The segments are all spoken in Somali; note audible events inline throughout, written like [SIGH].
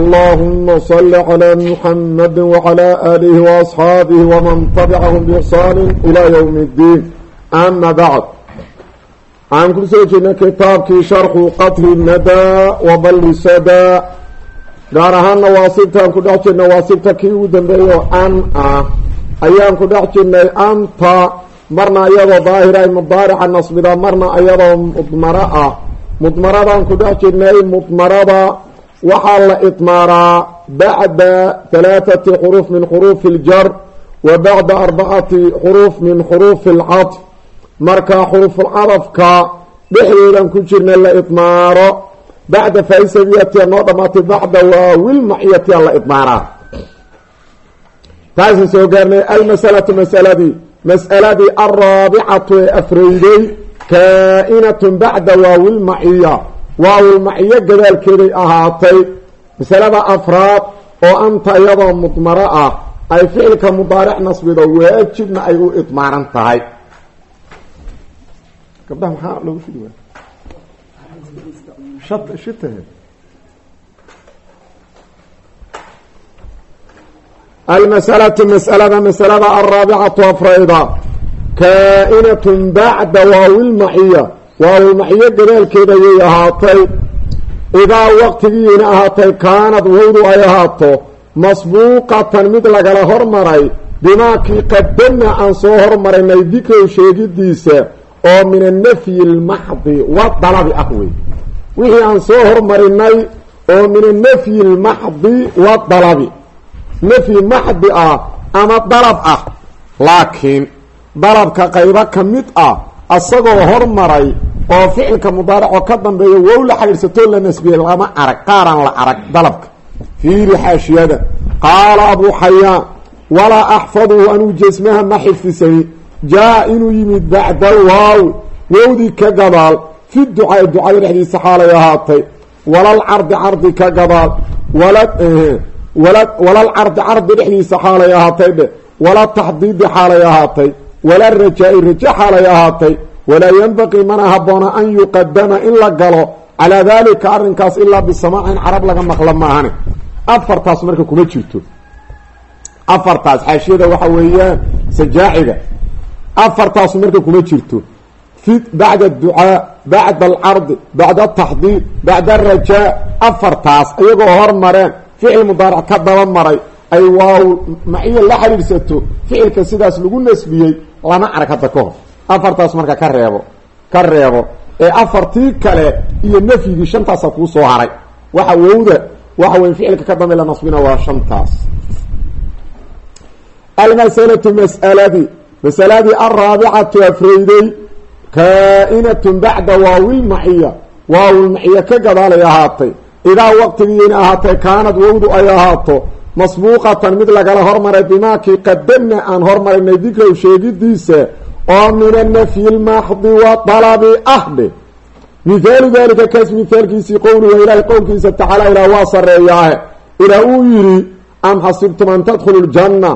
اللهم صل على محمد وعلى آله وأصحابه ومن تبعهم بإحسان إلى يوم الدين أما بعد عن كل سيجنا كتابك شرح قتل الندى وبل سدى gaar ahaan nawaasibtaan ku dhex jirnay nawaasibta kii ugu dambeeyo an ah ayaan ku dhex jirnay anta marna iyadoo daahira ay mudaarica nasbida marna iyadoo mudmaro ah mudmaradaan ku dhex jirnay mudmarada waxaa la idmaaraa bacda halaathati xuruuf min xuruufi iljar wa bacda arbacati xuruuf min xuruufi alcadf marka xuruufulcadafka dhexdoodan ku jirna la idmaaro bacda faaisadiyatiya noo dhamaatay bacda waawilmaciyatiya la idmaaraa taasaan soo gaarnay almasalatu masaladii mas'aladii alraabicatu ee afreyday kaa-inatun bacda waawilmaciya waawilmaciyo gadaalkeeday ahaatay masalada afraad oo anta iyadoo mudmaro ah ay ficilka mudaaric nasbido waajibna ay u idmaaran tahay. Gabdhaha maxaa loogu shidi waay shitahe almasalatu masalada masalada alraabicatu afrayda kaa-inatun bacda waawilmaciya waawilmaciyo gadaalkeeda ayay ahaatay. Idaa waqtigiina ahaatay kaanad wawdu ay ahaato masbuuqatan mid lagala hormaray bimaakii qadamna aan soo hormarinay dikrow sheegidiisa oo min annafyi lmaxdi wa dalabi ah wey wixii aan soo hormarinay oo min annafyi lmaxdi wa dalabi. Nafyi maxdi ah ama dalab ah. Laakiin dalabka qaybo ka mid ah asagoo hormaray oo ficilka mudaaracoo ka dambeeya wow la xidhiirsatoo la nasbiyey lama arag qaaraan la arag dalabka. Fiiri xaashiyada. Qaala abuu xayaan walaa axfaduhu anuu jesmaha ma xifdisani jaa inuu yimid bacda alwaawi wowdii ka gadaal fi ducaai ducada dhexdiisa xaalay ahaatay. Walal cardi ka gadaal wala wala walal cardi dhexdiisa xaalay ahaatay dhe wala taxdiidi xaalay ahaatay wala rajaa-i raje xaalay ahaatay walaa yenbaqii mana haboona an yuqadama in la galo calaa daalika arrinkaas ilaa bisamaacin carab laga maqla maahane afartaas marka kuma jirto afartaas xaashiyada waxa weeyaan sajaaciga afartaasu marka kuma jirto fi bacda aducaa bacda alcardi bacda ataxdiid bacda arajaa afartaas iyagoo hormareen ficil mudaarac ka daba maray ay waaw maciyo la xidhiidhsato ficilka sidaas lagu nasbiyey lama arag hadda ka hor afartaas marka ka reebo ka reebo ee afartii kale iyo nafyigii shantaasa kuu soo haray. Waxa wowda waxa wey ficilka ka dambe la nasbina waa shantaas. Almasalatu mas'aladii masaladii alraabicatu afreyday kaa-inatun bacda waawilmaciya waawilmaciya ka gadaalay ahaatay. Idaa waqtigiina ahaatay kaanad wowdu ay ahaato masbuuqatan mid lagala hormaray bimaakii qadamna aan hormarinay dikrow sheegidiisa oo min annafyi lmaxdi wa dalabi ahde mihaalu dalika kaas mihaalkiisii qowluhu ilaahay qowlkiisa tacaala ilaah waa sareeyaahe ilaah uu yidhi am xasibtum an tadkhulu ljanna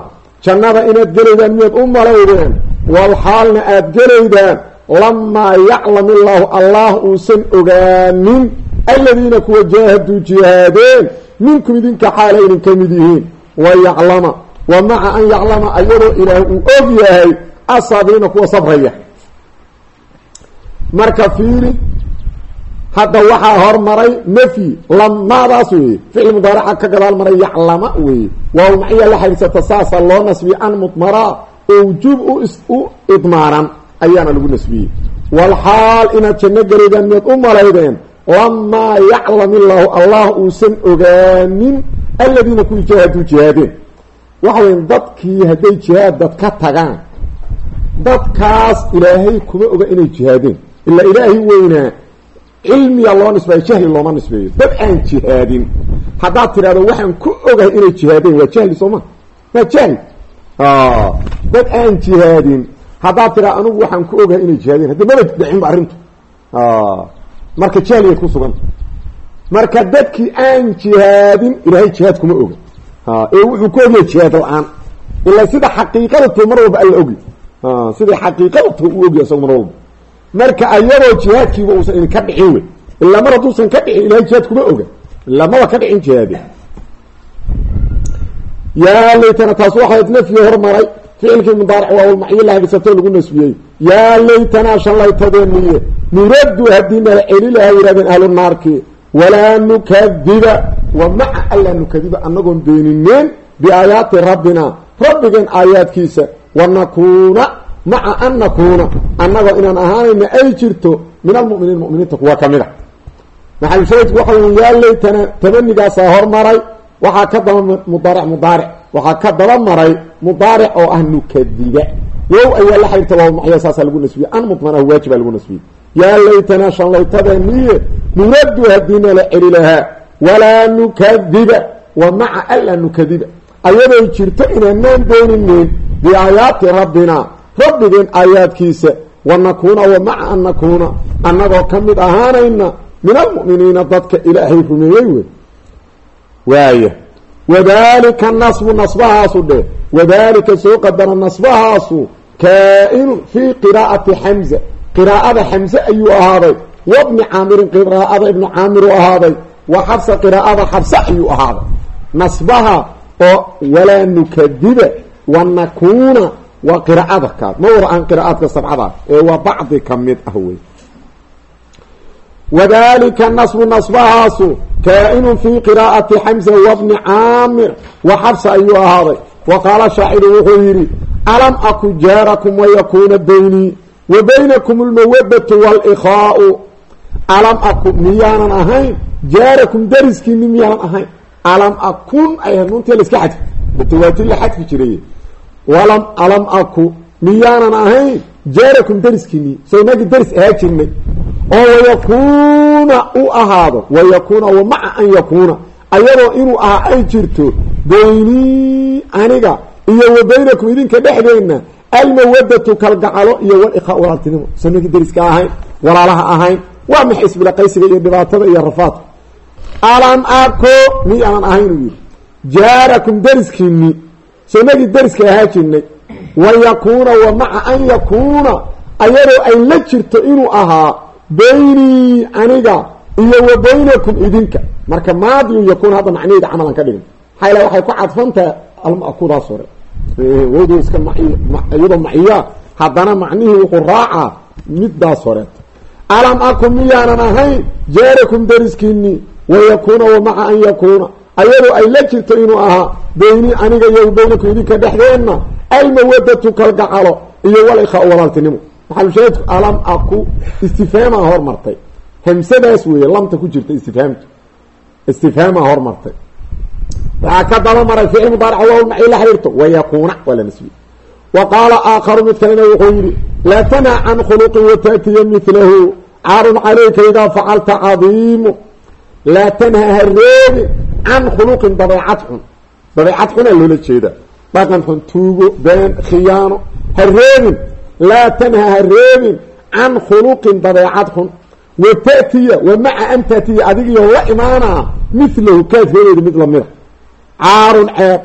jannada inaad gelaydaan miyaad u malaydeen walxaalna aada gelaydaan lamaa yaclam illaahu allah uusan ogaanin aladiina kuwa jaahaduu jihaadeen minkum idinka xaala idin ka mid yihiin wa yaclama wa maca an yaclama ayadoo ilaah uu og asaabiina kuwa sabraya. Marka fiiri hadda waxaa hormaray nafyi lamaadaas weeye. Ficil mudaaraca ka gadaal maray yaclama weeye. Waaw maciya la xidhiirsata saasa loo nasbiyey an mudmaraa oo wujuub u idmaaran ayaana lagu nasbiyey walxaal inaad janno gelaydaan miyaad u malaydeen lamaa yaclam illaahu allah uusan ogaanin aladiina kuwii jaahaduu jihaadeen. Waxa weya dadkii hadday jihaad dad ka tagaan dadkaas ilaahay kuma oga inay jihaadeen. Ilaa ilaahay weynaa cilmiya loo nisbeeyo jahli looma nisbeeyo. Dad aan jihaadin. Haddaad tidhahdo waxaan ku ogahay inay jihaadeen. Waa jahli soo ma? Waa jahli. Dad aan jihaadin. Haddaad tiraa anigu waxaan ku ogahay inay jihaadeen. Haddi maba dhicinba arrintu. Marka jahliyaad ku suganta marka dadkii aan jihaadin ilaahay jihaad kuma oga ee wuxuu ku ogyahay jihaad la'aan. Ilaa sida xaqiiqadatu mar walba alla ogy sida xaqiiqadatu u ogyahay mar walba marka ayadoo jihaadkiiba uusan idinka dhicin wey ilaa mar hadduusan ka dhicin ilahay jihaad kuma oga. Ilaa maba ka dhicin jihaade yaa laytana taas waxayd nafyi hormaray. Ficilkii mudaaric waawlmacyo la hagisatoo lagu nasbiyey. Yaa laytanaa shallaytadeeniye nuraddu haddii nala celi laha yihahdeen ahlu naarkii walaa nukadiba wa maca anlaa nukadiba anagoon beenineen biaayaati rabbina rabbigeen aayaadkiisa wa nakuuna maca an nakuuna annagoo inaan ahaanayna ay jirto min almuminiin muminiinta kuwa ka mid a maxalushaahidku waxa wey yaa laytana tabanigaasaa hormaray waxaa ka daba mudaaric mudaaric waxaa ka daba maray mudaaric oo ah nukadiba wow ayaa la xiriirta waa macya saasaa lagu nasbiyey an mudmanahu waajibaa lagu nasbiyey yaa laytanaa shanlaytadeeniye nuraddu haddiina la celi lahaa walaa nukadiba wa maca anlaa nukadiba ayadoo jirto inaanaan beenineen biaayaati rabbina. Rabbigeen aayaadkiisa wa nakuuna wa maca an nakuuna. Annagoo ka mid ahaanayna min almu'miniina dadka ilaahay rumeeyey wey waaya wadalika nasbu nasbahaasu dheh wadalika soo qadara nasbahaasu kaa-inun fii qiraa'ati xamza qiraa'ada xamse ayuu ahaaday. Wabni caamirin qiraa'ada ibnu caamir ahaaday. Wa xabsa qiraa'ada xabse ayuu ahaaday. Nasbaha oo walaa nukadiba wa nakuuna waa qiraa'ada kaas ma wada aan qiraa'aadka sabcada ee waa bacdi ka mid ah wey wadalika nasbu nasbahaasu kaa-inun fii qiraa'ati xamza wabni caamir wa xabsa ayuu ahaaday wa qaala shaaciru wuxuu yidhi alam aku jaarakum wayakuuna baynii wa baynakum almawadatu walikhaau alam aku miyaanan ahayn jaarakum dariskiini miyaanan ahayn alam akun ay nuuntii la iska xadfi mutawaati la xadfi jiray. Walam alam aku miyaanan ahayn jaarakum dariskiini soo inagii daris ahaa jirnay. Oo wayakuuna u ahaado wayakuuna wa maca an yakuuna. Ayadoo inuu ahaa ay jirto baynii aniga iyo wa baynakum idinka dhexdeenna almawadatu kalgacalo iyo walikhaa walaaltinimo sanagii dariska ahayn walaalaha ahayn waa maxay isbilaqaysiga iyo dhibaatada iyo rafaadka? Alam ako miyaanan ahayn yidhi jaarakum dariskiini sanagii dariska ahaa jirnay. Wayakuuna wa maca an yakuuna ayadoo ay la jirto inuu ahaa baynii aniga iyo wa baynakum idinka. Marka maadiyu yakuun hadda macnaheeda camalan ka dhigin. Maxaa ila waxay ku cadfantaha almakudaas hore. Wowdu iska iyadoo maciya haddana macnihii wuxuu raacaa middaas horeeto alam akun miyaanan ahayn jaarakum dariskiini wayakuuna wa maca an yakuuna ayadoo ay la jirto inuu ahaa baynii aniga iyo baynakum idinka dhexdeenna almawadatu kalgacalo iyo walikhaa walaaltinimo. Maxalushaahidku alam aku istifhaamaa hormartay hamsadaas weeye lamta ku jirta istifhaamtu. Istifhaamaa hormartay waxaa ka daba maray ficil mudaaric waa la xiriirto wayakuuna waa la nasbiye wa aakharu mid kalena wuxuu yidhi laa tanha can khuluqin wataatiya milahu caarun calayka idaa facalta cadiimu. Laa tanha ha reebin can khuluqin dabeecad xun dabeecad xunaa loola jeeda. Dhaqan xun tuugo been khiyaano ha reebin laa tanha ha reebin can khuluqin dabeecad xun wa ta'tiya wa maca an taatiya adigiyo la imaanaa milahu kaad reebeeda mid lamida caarun ceeb.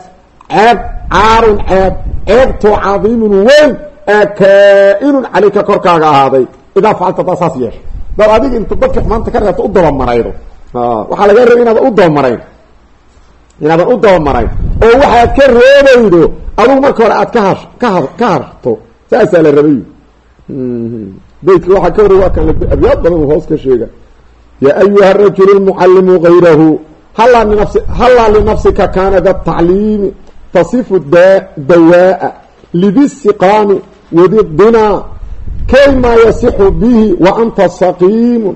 Ceeb caarun ceeb. Ceebtoo cadiimun weyn ee kaa-inun calayka korkaaga ahaaday. Idaa facalta daa saas yeesha dad adiga inta dadka xumaanta ka reebta u dabamaraydo waxaa laga rabay inaadan u dabamarayn inaadan u dabamarayn oo waxaad ka reebaydo adugu marka hore aad kahash kaha ka harto saasaa la rabay. Beytka waxaa ka horey waa kan abyaad badan hoos ka sheega. Yaa ayuha rajulu lmucallimu gayrahu hallaa linafsi hallaa linafsika kaana da tacliimi tasifu dawaa'a lidisiqaami wadidinaa kay maa yasixu bihi wa anta saqiimun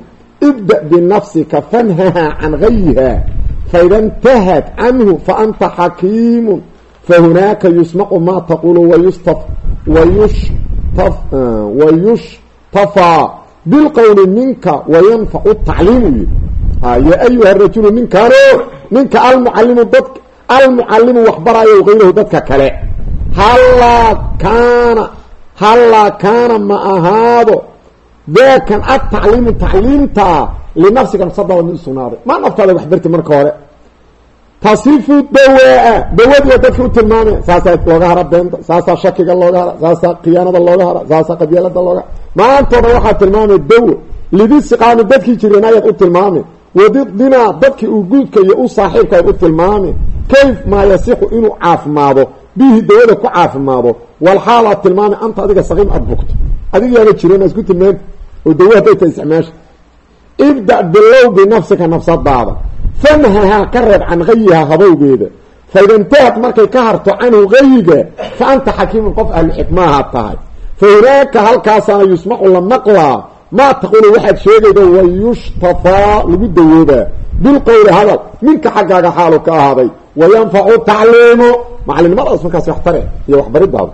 ibda binafsika fanhaha can gayha faida intahad canhu faanta xakiimun fahunaaka yusmaqu ma wayusta wayushtafaa bilqowli minka wayanfacu tacliimu yii yaa ayuha rajulu ninkaano ninka almucalimu dad almucalimu waxbaraayo gayrahu dadka kale hallaa kaana hallaa kaana ma ahaado daakan atacliimu tacliimtaa linafsika nafsadaada mid usugnaaday ma naftaada waxbarti marka hore tasifu dawaa dawadiiba dadka u tilmaamay saasaa looga hara beenta saasaa shakiga looga hara saasaa khiyaanada looga hara saasaa qabyaalada looga hara maantooda waxaa tilmaamay dawo lidisiqaami dadkii jireen ayaad u tilmaamay wadidinaa dadkii uu guudka iyo u saaxiibka ayaad u tilmaamay kayf maa yasixu inuu caafimaado bihi dawada ku caafimaado walxaalaad tilmaamay anta adiga saqiim aada bugto adigayaaba jireen isku oo dawo hadday ta isticmaasha ibda bilow binafsika nafsadaada. Fanhahaa ka reeb can hayihaa habowgeeda. Faida intahad markay ka harto canhu hayiga fa anta xakiimun qof ahlu xikmaaha tahay. Fa hunaaka halkaasaana yusmacu la maqlaa maa taqulu waxaad sheegayda wa yushtafaa lagu dawoobaa bilqowli hadal minka xaggaaga xaalu ka ahaaday. Wa yanfacu tacliimu macalinimadaas markaas waxtare iyo waxbaridaada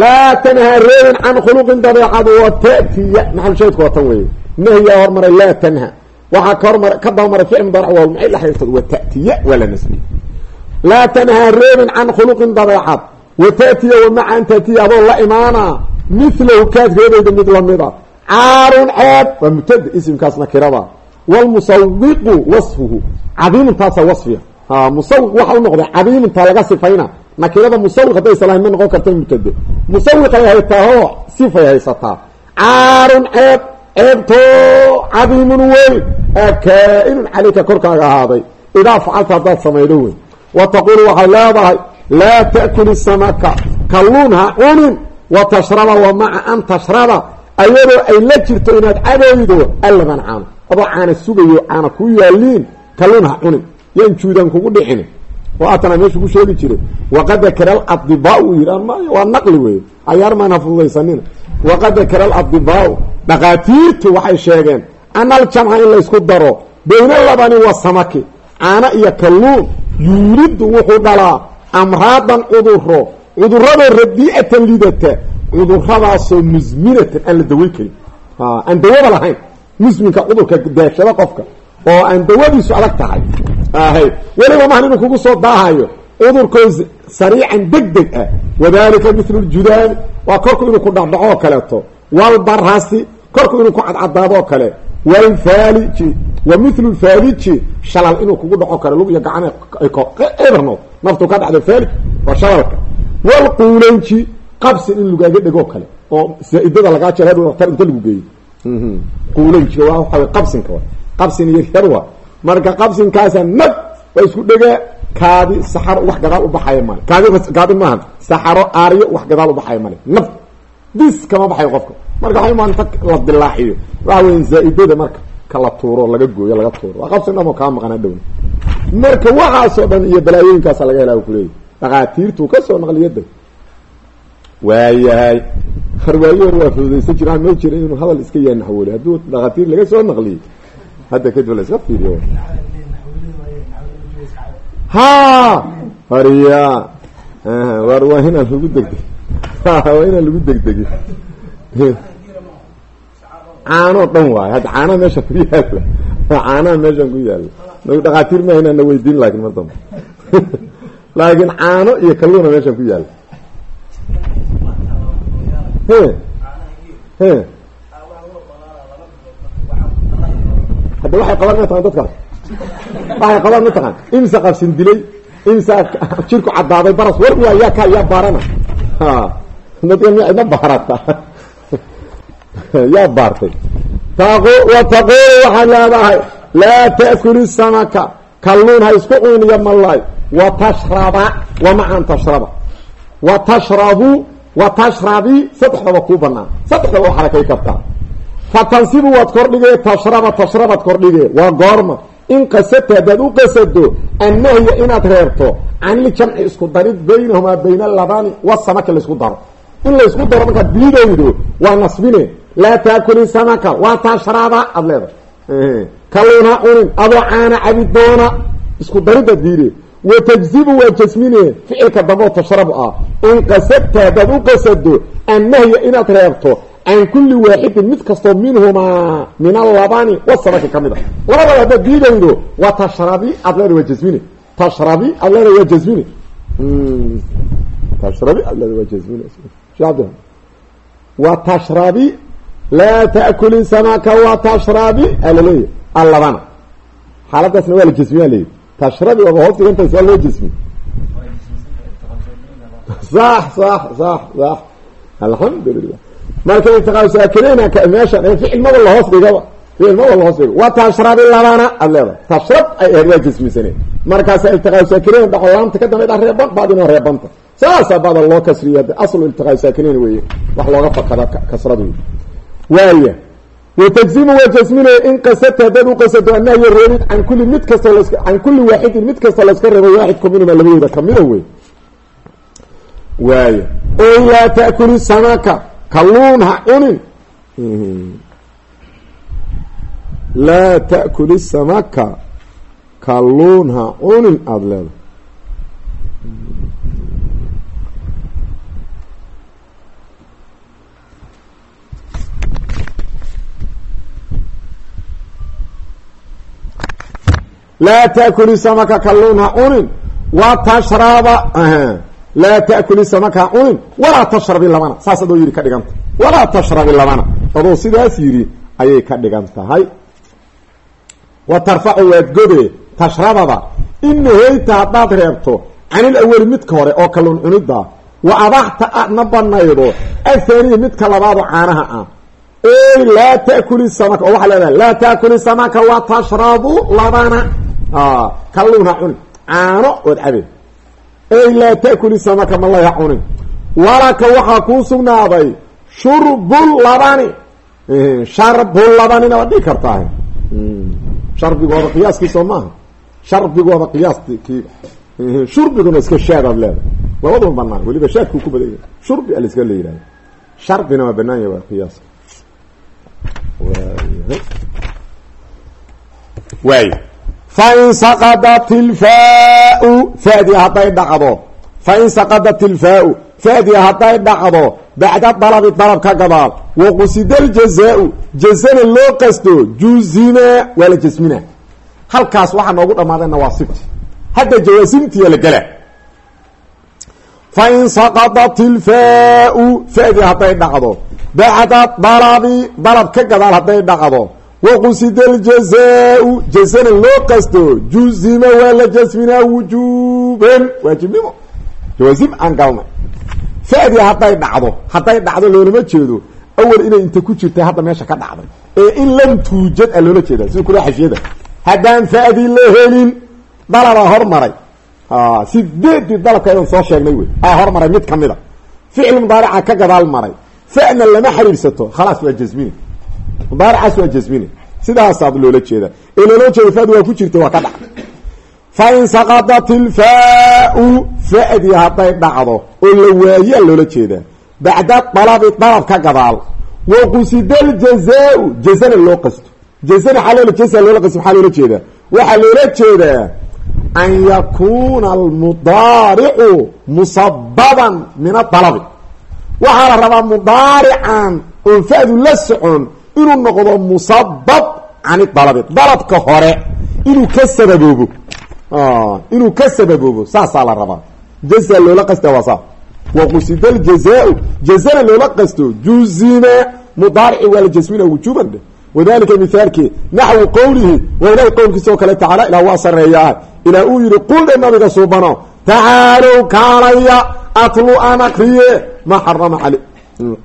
laa tanhaa reebin can khuluqin dabeecad wa ta'tiya maxalushaydku waa tan weeye nahyaa hormaray laa tanha waxaa ka hormar ka dabamaray ficil mudarac waa maxay la xiriirtad wa ta'tiya waa la nasbiyey laa tanhaa reebin can khuluqin dabeecad wa ta'tiya wa maca an ta'tiya adoo la imaanaa milahu kaad reebayda mid lamida caarun ceeb waa mubtada isimkaas nakirada wlmusawiqu wasfuhu cadiimuntaasa wasfiya musawiq waxa u noqday cadiimuntaa laga sifayna nakirada musawiq hadday salaam ma noqon karta mubtade musawiqay haytaahoo sifay haysataa. Caarun ceeb ceebtoo cadiimun weyn. Kaa-inun calayka korkaaga ahaaday. Idaa facalta haddaad samaydo weyn. Wa taqulu waxay leedahay laa ta'kul samaka kalluun ha cunin wa tashraba wa maca an tashraba. Ayadoo ay la jirto inaad cadaydo allaban caano adoo caana sugayo caana ku yaaliin kalluun ha cunin. Yaan juudaan kugu dhicin oo aatana meeshu ku sheegi jiray. Waqad dakara aladibaau uu yidhi waa naqli wey ayaar maan ha fududaysanina waqad dakara aladibaau dhaqaatiirtu waxay sheegeen ana aljamca in laysku daro bayna labani wa samaki. Caano iyo kalluun yuuriddu wuxuu dhalaa amraadan cuduro cudurradoo radiicatan lidata cuduradaasoo musminatan aan la daweyn karin. Aan dawada lahayn. Musminka cudurka daashada qofka oo aan dawadiisu adag tahay ahay. Weliba mahan inuu kugu soo daahayo cudurkoo sariican deg deg ah. Wadalika mithlu ljudaani waa korku inuu ku dhacdhaco oo kaleeto. Walbarasi korku inuu ku cadcadaado oo kale. Walfaaliji wa mithlu lfaaliji shalal inuu kugu dhaco kale. Lug iyo gacan ebernood naftu ka dhacdo faalij waa shalalka. Walquulanji qabsin in lugaaga dhegoo kale. Oo zaa-idada lagaa hadhow daktar inta lagu geeyo. Quulanjiga waa waxa qabsinka qabsin iyo yar wa marka qabsinkaasa nag waa isku dhegaa kaadi saxaro wax gadaal ubaxaya male kaadi maaha saxaro aaryo wax gadaal ubaxaya male naf dis kama baxayo qofka. Marka waxa imaan inta la dilaaxiyo. Waxa weya zaa-idada marka kala tuuro laga gooyo laga tuuro. Waa qabsin dhamo kaa maqana dhowna marka waxaasoo dhan iyo balaayooyinkaasa laga helaa kuleeyahy dhaqaatiirtuu ka soo naqliyada waayahay harwaayo hor waa fududaysan jira ma jira inuu hadal iska yahay naxwoole hadduu dhaqaatiir laga soo naqliyey hadda kadib la iska fiiriyo. Ha hariya war waa inaan lagu degdeg [LAUGHS] waa inaan lagu degdegi. Caanoo dhan waayo hadda caanaha meesha ku yaalla. Caanaha meeshan ku yaalla. Dhaqaatiir ma inaan na weydiin laakin mar damba [LAUGHS] laakiin caano iyo kalluuna meeshan ku yaalla hadda waxay qabaan ma taqan dadkaas waxay qabaan ma taqan imsa qabsin dilay imsa jirku caddaaday baras war waa yaa ka yaa baarana. Mi cidna baarata. Yaa baartay. Wa taqulu waxaad leedahay laa ta'kuli samaka. Kalluun ha isku cuniyo malay wa tashraba wa macan tashraba. Wa tashrabu wa tashrabi saddexdaba kuu banaan saddexdaba waxaala kay kartaa fa tansibu waad kordhigee tashraba tashrabaad kordhigee waa goorma. In qasadta haddaad u qasado annahya inaad reebto caniljamci isku darid baynahumaa bayna alabani wasamaka laysku daro. In laysku daro markaad diidaydo waa nasbine. Laa taakuli samaka waa tashraba aad leedahay. Kalluuna cunin adoo caana cabi doona isku dariddaad diide. Watajzibu waa jasmine. Ficilka damboo tashrabu ah. In qasadta haddaad u annahya inaad reebto can kulli waaxidin mid kastoo minhumaa min allabani wasamaki ka mid a labadaba haddaad diidaydo waa tashrabi aad leeda waa jasmine tashrabi aad leeda waa jasmine tashrabi waa jasmin wa tashrabi laa taakuli samaka wa tashrabi alaleeya allabana. Xaaladaasna waa la jasmiya leeyi tashrabi waaba hoos dhigantays waa loo jasmi. Sax sax sax sax alxamdulilah marka intiqaal saakineyna meesha ficil maba lahoos dhigaba ficil maba lahoos dhiga wa tashrabi labana aad leedahay. Tashrab ay ahayd waa jasmisaneen markaasa iltiqaal saakineyn dhaco laamta ka dambayd reeban baadinoo reebanta saasaa bada loo kasriya de aslu iltiqaal saakineyn weeye. Wax looga fakada kasradu. Waaya watajzimu waa jasminaya in qasadta haddaad u qasato anahyo reebid can kulli mid kasta las can kulli waaxidin mid kasta layska reebo waaxidku minhuma labadooda kamida wey waaya oy laa taakuli samaka kalluun ha cunin laa taakuli samaka kalluun ha cunin aada leedahay laa taakuli samaka kalluun ha cunin wa tashraba laa taakuli samaka cunin walaa tashrabi labana saas adoo yidhi ka dhiganta walaa tashrabi labana adoo sidaas yidhi ayay ka dhigan tahay wa tarfacu waad gode tashrabada in naheyta haddaad reebto canil aweli midka hore oo kalluun cunida wa abaxta aadna banaydo athaniya midka labaadoo caanaha ah ey laa taakuli samaka oo waxaa leedahay laa taakuli samaka wa tashrabu labana kalluun cunin caano ood ey laa taakuli samaka malay ha cunin. Walaka waxaa kuu sugnaaday shurbul labani. Sharbul labanina waad dhigi kartaa? Sharbigooda qiyaaskiisoo maaha. Sharbigooda qiyaastkii shurbiguna iska shaadaad leedahay. Labadaba banaan weliba shaadkuu ku badan yahay shurbi aliska la yihahda sharbina waa banaan yahy waa qiyaaska waay fain saqadat ilfaau fadi hadday dhacdo fain saqadat ilfaau fadi hadday dhacdo bacda dalabi dalab ka gadaal waqusida aljazaau jazana loo qasto juzima waa la jasmina halkaas waxaa noogu dhamaaday nawaasibti hadda jawaasimtiya la gela fain saqadat ilfaau fadi hadday dhacdo bacda dalabi dalab ka gadaal hadday dhacdo waqusida aljazaau jazana loo qasto juzima waa la jasminaa wujuban waajibnimo jawaasim aan galnay fadi hadday dhacdo hadday dhacdo loolama jeedo awel inay inta ku jirtay hadda meesha ka dhacday ee in lam tuujad a loola jeeda sida kula xashiyada haddaan fadi la helin dalabaa hormaray sideedii dalabka ayaan soo sheegnay wey aa hormaray mid ka mid a ficil mudaarica ka gadaal maray fa'na lama xiriirsato khalaas waa jasmine mudaaricaas waa jasmine sidaasaad loola jeeda ee loola jeeda fadi waa ku jirta waa ka dhacday fain saqadat ilfaau fadi hadday dhacdo oo la waayaa loola jeedaa. Bacda dalabi dalab ka gadaal. Waqusida aljazaau jazana loo qasto. Jazana xaloola jaza loola qasto maxaa loola jeedaa? Waxaa loola jeedaa an yakuuna almudaaricu musababan min adalabi waxaa la rabaa mudaarican oon fadu la socon inuu noqdo musabab can idalabi dalabka hore inuu ka sababoobo. Inuu ka sababoobo saasaa la rabaa. Jaza loola qasta waa saa. Waqusida aljazaau jazana loola qasto juzima mudaarici waa jasmina wujuban dheh wadalika mithaalkii naxwi qowlihi waa ilahay qowlkiisa kale tacaala ilah waa sareeyaa ilaa uu yihi qul dhe nabiga suubano tacaalow kaalaya atlu aan akriye ma xarama al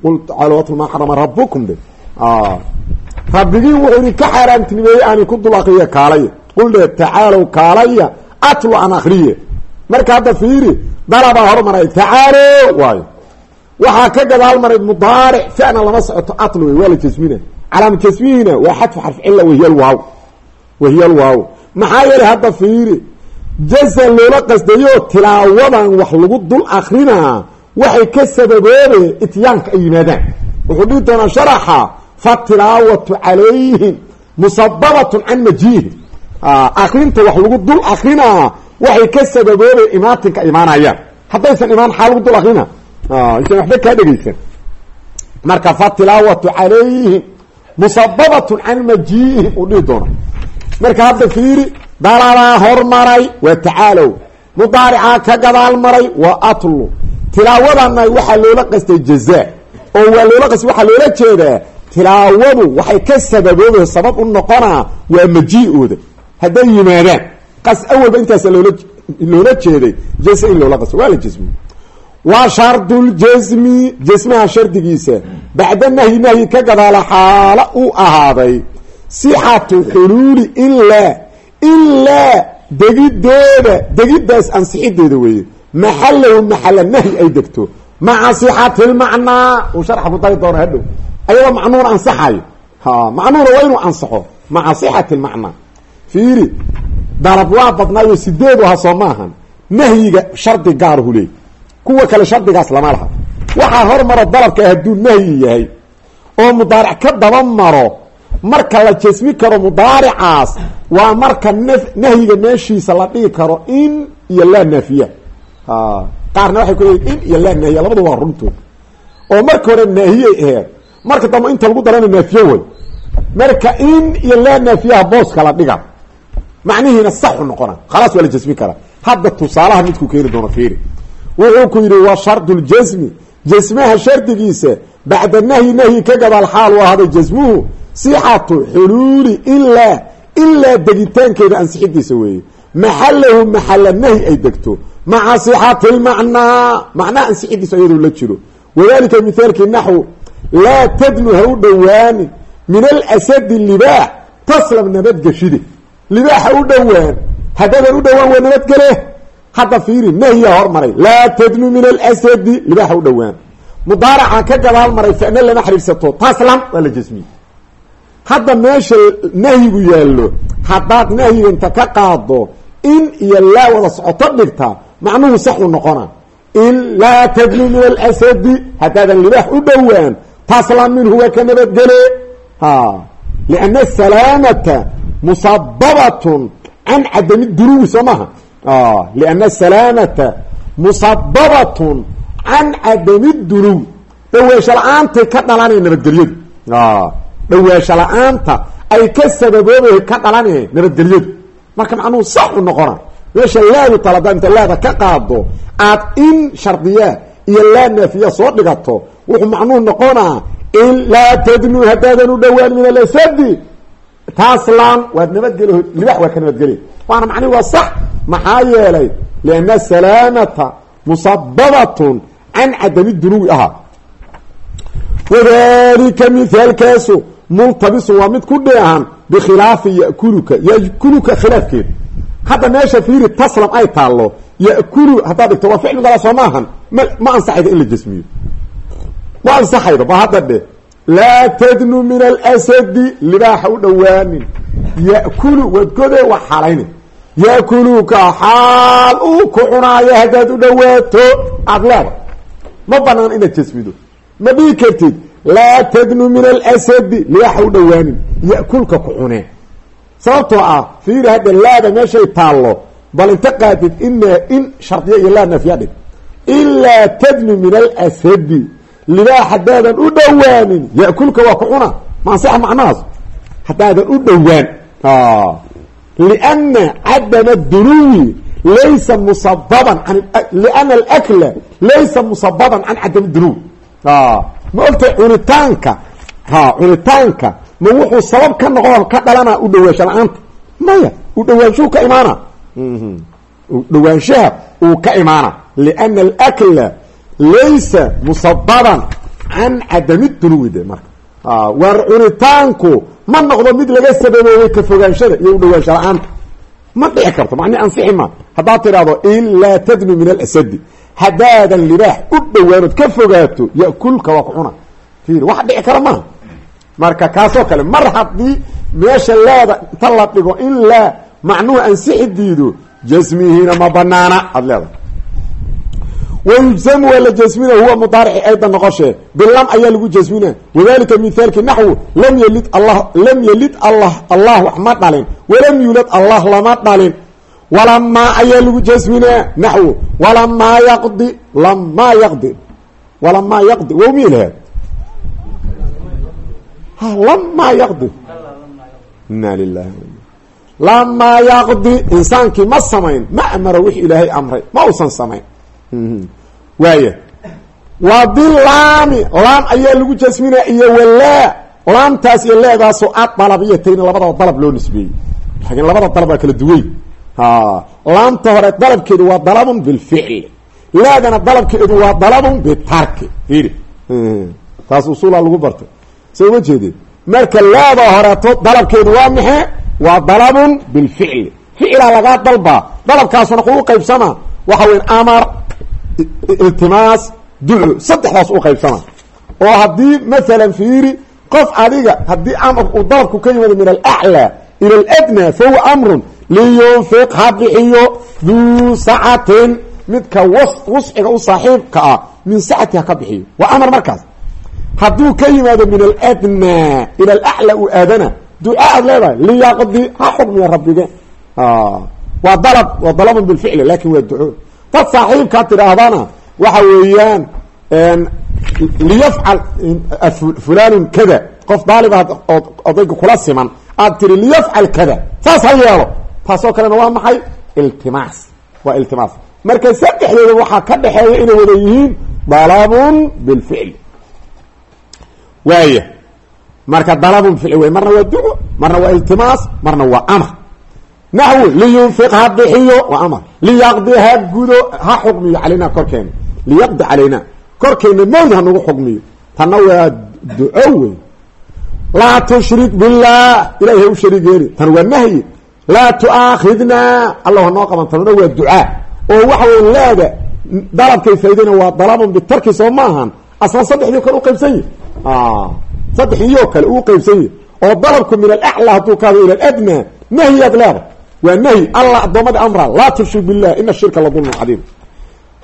qul tacaalow atlu maa xarama rabukum dhe rabbigii wuxuu ka xaaraamtinimeeyey aan ku dul akriye kaalaya qul dhe tacaalow kaalaya atlu aan akriye marka hadda fiiri dalabaa hormaray tacaalo waayo. Waxaa ka gadaal maray mudaaric fana lama socoto atl wey waa la jasmina calaama jasmihina waa xadfu xarf cila wahiya lwaaw wahiya lwaaw maxaa yeelay hadda fiiri jaza loola qasdayo tilaawadan wax lagu dul akrinaa waxay ka sababoobe ityaanka ay yimaadaan. Wuxuu dhihi doonaa sharaxa fatilaawatu calayhim musababatun can majiihi akrinta wax lagu dul akrinaa waxay ka sababoobe imaatinka imaanayaan haddaysan imaan xaa lagu dul akrina. Insan waxba kaa dhegaysan. Marka fatilaawatu calayhim musababatun can majiihim uu dhihi doona marka hadda fiiri dalabaa hormaray waa tacaalow. Mudaaricaa ka gadaal maray waa atlu. Tilaawadana waxaa loola qastay jaza oo waa loola qastay waxaa loola jeedaa tilaawadu waxay ka sababooba sabab u noqonaa waa maji-ooda. Hadday yimaadaan qas awalba intaasa loola loola jeeday jase in loola qasto waa la jasmiye waa sharduljasmi jasmaha shardigiisa bacda nahyi nahyi ka gadaala xaalo u ahaaday. Sixatu xuluuli ilaa ilaa degidooda degiddaas ansixideeda weeye. Maxalahu maxala nahyi ay degto. Maca sixati lmacnaa uu sharxa ku dari doona hadhow ayadoo macnuuna ansaxayo. Macnuuna waa inuu ansaxo. Maca sixati lmacnaa. Fiiri dalab waa badnaayo sideedu aha soo nahyiga shardi gaaruhu leey kuwa kale shardigaas lama laha. Waxaa hormaro dalabka hadduu nahyi yahay oo mudaaric ka daba maro. Marka la jasmi karo mudaaricaas waa marka nahyiga meeshiisa la dhigi karo in iyo laa naafiya. Qaarna waxay ku leeyiin in iyo laa naahiya labadu waa runtood oo marka hore naahiyay aheed marka dambe inta lagu darana naafiye way. Marka in iyo laa naafiyaha booska la dhiga. Macnihiina saxu noqona. Khalaas waa la jasmi karaa hadda tusaalaha midkuu keeni doono fiiri. Wuxuu ku yidhi wa shardu ljasmi jasmaha shardigiisa bacda nahyi nahyi ka gadaal xaal u ahaaday jasmuhu sixatu xuluuli ilaa ilaa degitaankeeda ansixidiisa weeye. Maxalahu maxala nahyi ay degto. Maca sixati lmacnaa macnaha ansixidiisa iyadoo la jiro. Wadalika mithaalkii naxwu laa tadnu ha u dhowaani min alasadi libaax taslam nabadgeshide libaaxa u dhowaan haddaadan u dhowaan waa nabadgele hadda fiiri nahya hormaray. Laa tadnu min alasadi libaaxa u dhowaan. Mudaaraca ka gadaal maray ficno lama xariirsato taslam waa la jasmiye hadda meesha nahyigu yaallo haddaad nahyiga inta ka qaado in iyo laa wada socoto dhigta macnuhu saxu noqona. In laa tadnu min alasadi haddaadan libaax u dhowaan taslam minhu waa ka nabadgele ha lianna asalaamata musababatun can cadami dunuwi soo maaha lianna asalaamata musababatun can cadami dunuwi dhaweesho la'aantay ka dhalanay nabadgelyadu dhaweesho la'aanta ay ka sababooba ka dhalanay nabadgelyadu marka macnuhu sax u noqona meesha laadu talada inta laada ka qaado aad in shardiyaa iyo laa naafiya soo dhigato wuxuu macnuhu noqonaa in laa tadnu haddaadan u dhowaan min alasadi. Taslan waad nabadgel libax waa ka nabadgelya waana macnihi waa sax. Maxaa yeelay? Lianna asalaamata musababatun can cadami dunuwi ahaa. Wadalika mithaalkaasu multabisun waa mid ku dheehan bikhilaafi yakuluka yakuluka khilaafkeeda hadda meesha fiiri taslam ay taallo yakulu haddaad dhigto waa ficil gala soo maahan ma ma ansaxayda in la jasmiyo. Ma ansaxayda ba hadda dhe laa tadnu min alasadi libaaxa u dhowaanin. Yakulu wadgode wax xalayna yakuluka xaal uu ku cunaayo haddaad u dhowaato. Aada leeda ma banaan inaad jasmido. Ma dhigi kartid laa tadnu min alasadi libaaxa u dhowaanin. Yakulka ku cunee. Sababtoo ah fiiri hadda laada meeshay taallo bal inta qaadid ina in shardiya iyo laa nafya ilaa tadnu min alasadi. Libaax haddaadan u dhowaanin yakulka waa ku cuna. Ma ansaxa macnahaas? Haddaadan u dhowaan. Liana cadama dunuwi laysa musababan an liana alakla laysa musababan can cadami dunuwi. Ma ogtay cunitaanka? Ha cunitaanka. Ma wuxuu sabab ka noqon ka dhalana u dhawaansho la'aanta? Maya u ka imaana. Dhawaanshaha uu ka imaana liana alakla laysa musababan can cadami dunuwi de marka waar cunitaanku ma noqdo mid laga sababoobay ka fogaanshada iyo u dhawaansho la'aanta ma dhici karto macni ansixi ma haddaad tidhahdo ilaa tadnu min alasadi haddaadan libaax u dhowaanood ka fogaato yakulka waa ku cuna fiir wax dhici kara maaha marka kaasoo kale mar haddii meesha laada inta la dhigo in laa macnuhu ansixi diido jasmihiina ma banaana leedahay wayujzamu waa la jasmina huwa mudaarici ayda noqoshee bilam ayaa lagu jasmina wadalika mithaalki naxwu lam yalid allah lam yalid allah allah wax ma dhalin walam yulad allah lama dhalin walamaa ayaa lagu jasminaa naxwu walamaa yaqdi lamaa yaqdi walamaa yaqdi wow miilheed ha lamaa yaqdi ina lilahi lamaa yaqdi insaankii ma samayn ma amara wix ilaahay amray ma uusan samayn waaya waa bilaami laam ayaa lagu jasminaa iyo walaa laamtaas iyo leedaasoo ad dalabiyatayna labadaba dalab loo nisbeeyey. Laakiin labada dalab waa kala duway laamta hore dalabkeedu waa dalabun bilficli laadana dalabkeedu waa dalabun bitarki fiiri. Taas usuulaa lagu bartay soo uma jeedeen marka laada horeeto dalabkeedu waa maxe waa dalabun bilficli ficilaa lagaa dalbaa. Dalabkaasuna ku u qaybsamaa. Waxa weya amar iltimaas duco saddexdaas u qaybsama oo haddii maalan fiiri qof adiga haddii amar uu dalabku ka yimaado min alaclaa ila aladnaa fa huwa amrun liyunfiq ha bixiyo duu sacatin midka was wusciga u saaxiibka ah min sacati ha ka bixiyo. Waa amar markaas. Hadduu ka yimaado min aladnaa ila alaclaa u aadana duca aad leedahay liyaqdi ha xukmiya rabbige waa dalab waa dalabun bilficli laakiin waa duco dad saaxiibkaa tidhaahdana waxa weeyaan liyafcal fulanun kada. Qof daalibaad ood odayga kula siman aad tiri liyafcal kada. Saas ha yeelo. Taasoo kalena waa maxay? Iltimaas. Waa iltimaas. Marka saddexdooda waxaa ka dhexeeya inay wada yihiin dalabun bilficli waaya marka dalabun bilficli wey marna waa duco marna waa iltimaas marna waa amar naxwu liyunfiq ha bixiyo waa amar liyaqdi ha gudo ha xukmiyo calaynaa korkeena liyaqdi calayna korkeena mawd ha nagu xukmiyo tanna waa duco wey laa tushrik billah ilahay ha u shariig yeeli tan waa nahyi laa tu'aakhidnaa allah hanoo qaban tanuna waa ducaa oo waxa wey leeda dalabkay faydayna waa dalabun bitarki soo maahan aslan saddexdii kale u qaybsan kale uu oo dalabku min alaclaa hadduu kaado ila aladnaa nahyiaad leeda waa nahyi allah addoommada amra laa tushrik billah ina shirka la dulmun cadiim.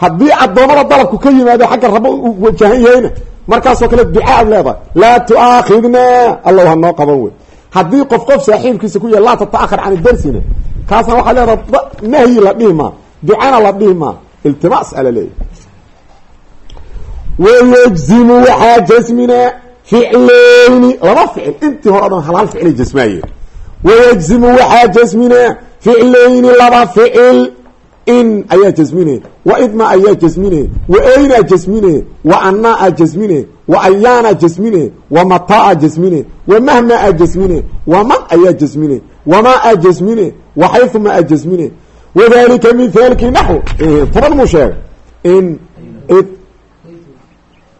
Haddii addoommada dalabku ka yimaado xagga rabo u wajahan yahayna markaasoo kale duca ad leedahay laa tu'aakhidnaa allow ha noo qaban wey haddii qof qof saaxiibkiisa ku yahay laa tata'ahar can darsina kaasna waxaa leedahay nahyi la dhihi maa ducana la dhihi maa iltimaas ala leeyahy wayejzimu waxaa laba ficil intii hore o dhan hal hal ficilay wayejzimu waxaa jasminaa ficlayni laba ficil in ayaa jasmine wa idma ayaa jasmine wa aynaa jasmine wa annaa a jasmine wa ayaana jasmine wa mataa jasmine wa mahma a jasmine wa man ayaa jasmine wamaa a jasmine wa xayثuma a jasmine wadalika mithaalkii naxw toban muu sheegay in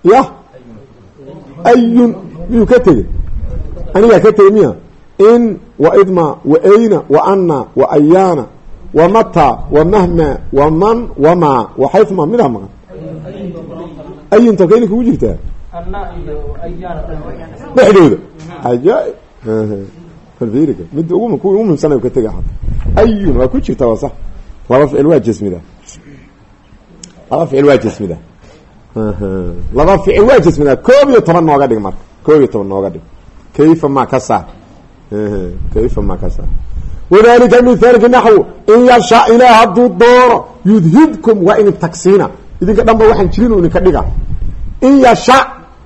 ya ayun miyuu ka tegey anigaa ka tegey miya in wa idma wa ayna wa anna wa ayaana wa mata wa mahma wa man wamaa wa xayuma midaa maqan ayun tabkayna kugu jirtaa dhexdooda ajaaib mid ugu kuwii ugu muhimsana ka tega hata ayun waa ku jirta waa sax laba ficil waa jasmida laba ficil waa jasmida laba ficil waa jasmida koob iyo toban nooga dhig marka koob iyo toban nooga dhig kayfa ma ka saar kayfa ma ka saar wadalika mithaalki naxw in yasha ilaah hadduu doono yudhibkum waa idin tagsiina idinka dhanba waxaan jirin u idinka dhiga in yasha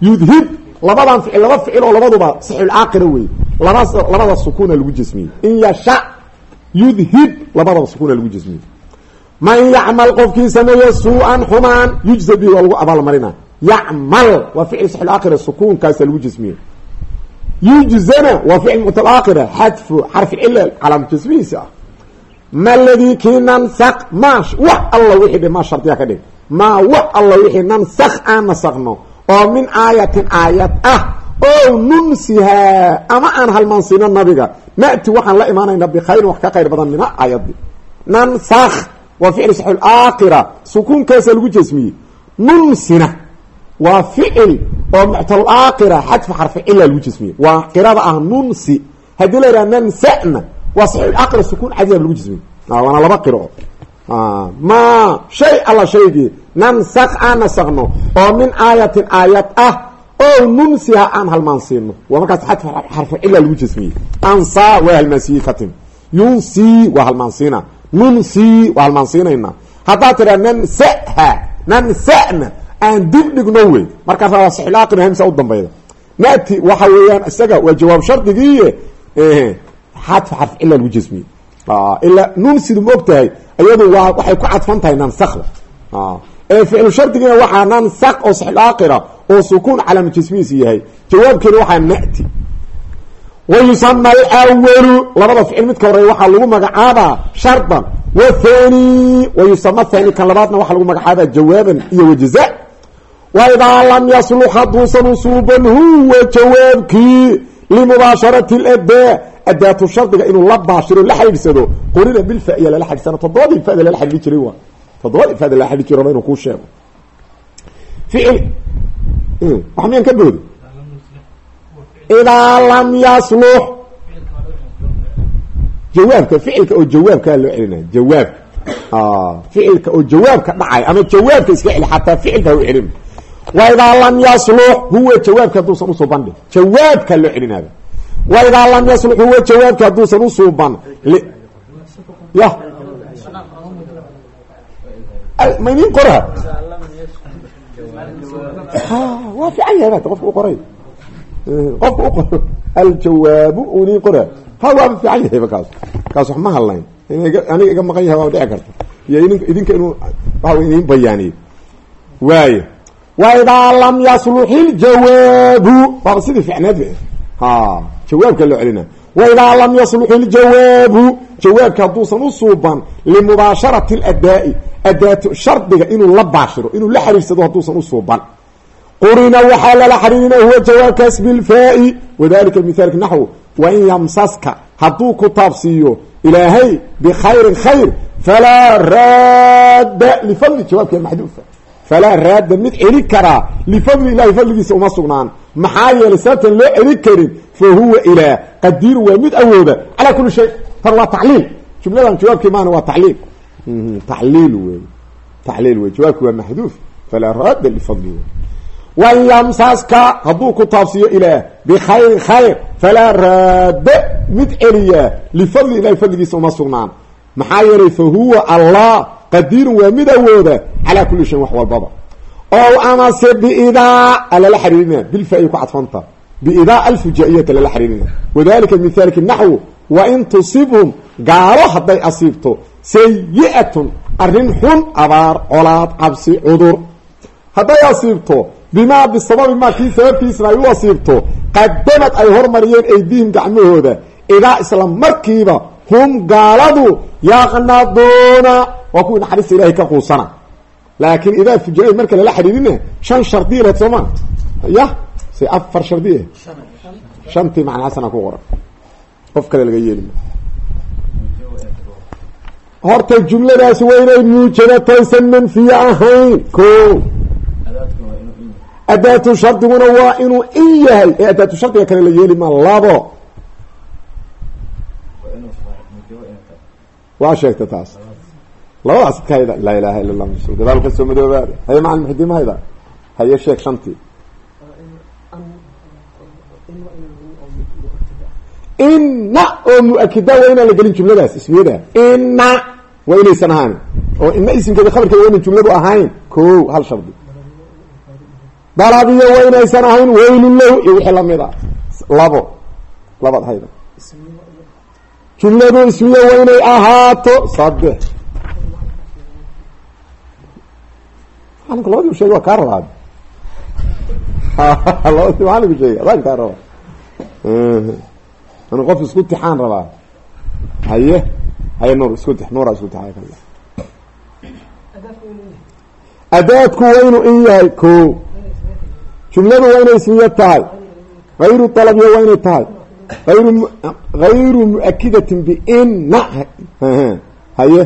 yudhib labadan ficil laba ficil oo labaduba saxulcaaqira wey labas labada sukuuna lagu jasmiyey in yasha yudhib labadaba sukuuna lagu jasmiyey man yacmal qofkii sameeyo suu-an xumaan yujza bihi waa lagu abaalmarina yacmal yujzana waa ficil mutalaakhira xadfu xarfi cilal calaam jasmihiisa ah ma ladii kii nansaq ma wax alla wixii dhe maa shardiya ka dhig maa wax alla wixii nansakh aan nasakno oo min aayatin aayad ah oo nunsihaa ama aan halmaansiino nabiga na'ti waxaan la imaanayna bikhayrin wax ka qayr badan mina aayadi nansakh waa ficil saxulaakhira sukuunkaasa lagu jasmiyey nunsina waa ficil oo muctalaakhira xadfu xarfi cila lagu jasmiyey waa qirada ah nunsi. Haddii la yidhaha nansana waa saxulaakhira sukuun cadiab lagu jasmiyey waana laba qiro. Ma shay alla shaygii nansakh aan nasakno oo min aayatin aayad ah oo nunsiha aan halmaansiino waa markaas xadfu xarfu cila lagu jasmiyey ansa waa halmaansiiyey ka tim yunsi waa halmaansiina nunsi waa halmaansiinayna. Haddaad tidhaha nansaha nansana aan dib dhigno wey markaas waa saxulaaqir hamsa u dambayda nati waxa weeyaan isaga waa jawaab shardigiiye xadfa xarf cila lagu jasmiyey ilaa nunsidu ma og tahay iyadu waa waxay ku cadfan tahay nansakda ee ficlu shardigiina waxaa nansak oo saxlaaqira oo sukuun calaama jismihiisa yahay. Jawaabkeena waxaa na'ti wayusama alwalu labada ficil midka horreeya waxaa lagu magacaabaa shardan. Wathani wayusama thani kan labaadna waxaa lagu magacaabaa jawaaban iyo wajaza waidaa lam yaslux hadduusan usuuban huwa jawaabkii limubaasharati ladaa adaatu shardiga inuu la baashiro la xidhiidsado qurina bilfaiya lala xidhiidsana toddobadii fada lala xidhiiri jiray waa toddobadii fada lala xidhiiri jiray raba inuu kuu sheego ficil wax miyaan ka boodo idaa lam yaslux jawaabka ficilka oo jawaabkaa loo celinaya jawaab ficilka oo jawaabka dhacay ama jawaabka iska celi xataa ficilka ha u celin waidaa lam yaslux huwa jawaabka hadduusan u soo bandhig jawaabkaa loo celinaada waidaa lam yaslux huwa jawaabka hadduusan usuuban ya. Ma idin qoraha? Waa fiican yahay qofka u qoray. Qofka u qoro aljawaabu idin qora ha waaba fiican yahayba kaas kaas wax ma hadlayn. Aniga iga maqan yahay waa dhici karta iyo idin idinka inuu waxa idin waidaa lam yaslux iljawaabu waaba sidii ficneed jawaabka loo celina waidaa lam yaslux iljawaabu jawaabka hadduusan usuuban limubaasharati اladaa'i adaatu shardiga inuu la baashiro inuu la xariirsado hadduusan usuuban qurina waxaa lala xariirina huwa jawaabkaas bilfaa'i wadalika mithaalka naxw wain yamsaska hadduu ku taabsiiyo ilaahay bikhayrin khayr falaa raadda lifadli jawaabkeed maxduufa falaa raadda mid celi karaa lifadli ilahi fadligiisa uma sugnaan maxaa yeelay sababtan loo celi karin fa huwa ilaah qadiiru waa mid awooda calaa kuli shay tan waa tacliil jumladan jawaabkii maana waa tacliil tacliil wey tacliil wey jawaabki waa maxduuf falaa raadda lifadli wan yamsaska hadduu ku taabsiiyo ilaah bikhayrin khayr falaa raadda mid celiyaa lifadli ilahi fadligiisa uma sugnaan maxaa yeelay fa huwa allah qadiirun waa mid awooda calaa kuli shayin wax walbaba. Ow amase biidaa alala xariirina bilfa-ay ku cadfanta. Biidaa alfujaa'iyata lala xariirina. Wadalika mithaalki naxwu wain tusibhum gaalo hadday asiibto sayi-atun arrin xun abaar colaad cabsi cudur. Hadday asiibto bimaa bisababi maa kii sababtiisna ay u asiibto qadamad ay hormariyeen aydihim gacmahooda idaa isla markiiba hum gaaladu yaqnaduuna waa kuwii naxariista ilahay ka quusana laakiin idaa fuja-ay marka lala xidhiirina shan shardiya lehed sooma ya se afar shardi shantii macna xasana ku qoran qof kale laga yeelima horta jumladaasi waa inay muujadatoysan manfiye ahayn ko adaatu shardiguna waa inuu in ee adaatu kale la yeeli ma labo waa sheegta taas. Labadaas kahayda laa ilaha illa allah mus gadaal ka soo madoobaada haye macalin muxidii ma hayda haye sheeg shantii. Inna oo mu'akida waa inaan la gelin jumladaas ismiyada. Inna. Waa inaysan ahaan oo ina isimkeeda khabarkeeda waa inan jumladu ahayn. Ko hal shardi. Dalabiyo waa inaysan ahayn waylun lahu iyo wixii la mid a. Labo. Labad hayda jumladu ismiye waa inay ahaato saddex maalinku labadii sheegay waa kaa maalinku [LAUGHS] sheegay adaan kaa rabaa. Anu qof isku tixaan rabaa. Haye haye nuur isku tix nuura isku tix adaadku waa inuu in yahay ko jumladu waa inay ismiye tahay. Hayru dalabya waa inay tahay ayru hayru mu'akidatin biinna haye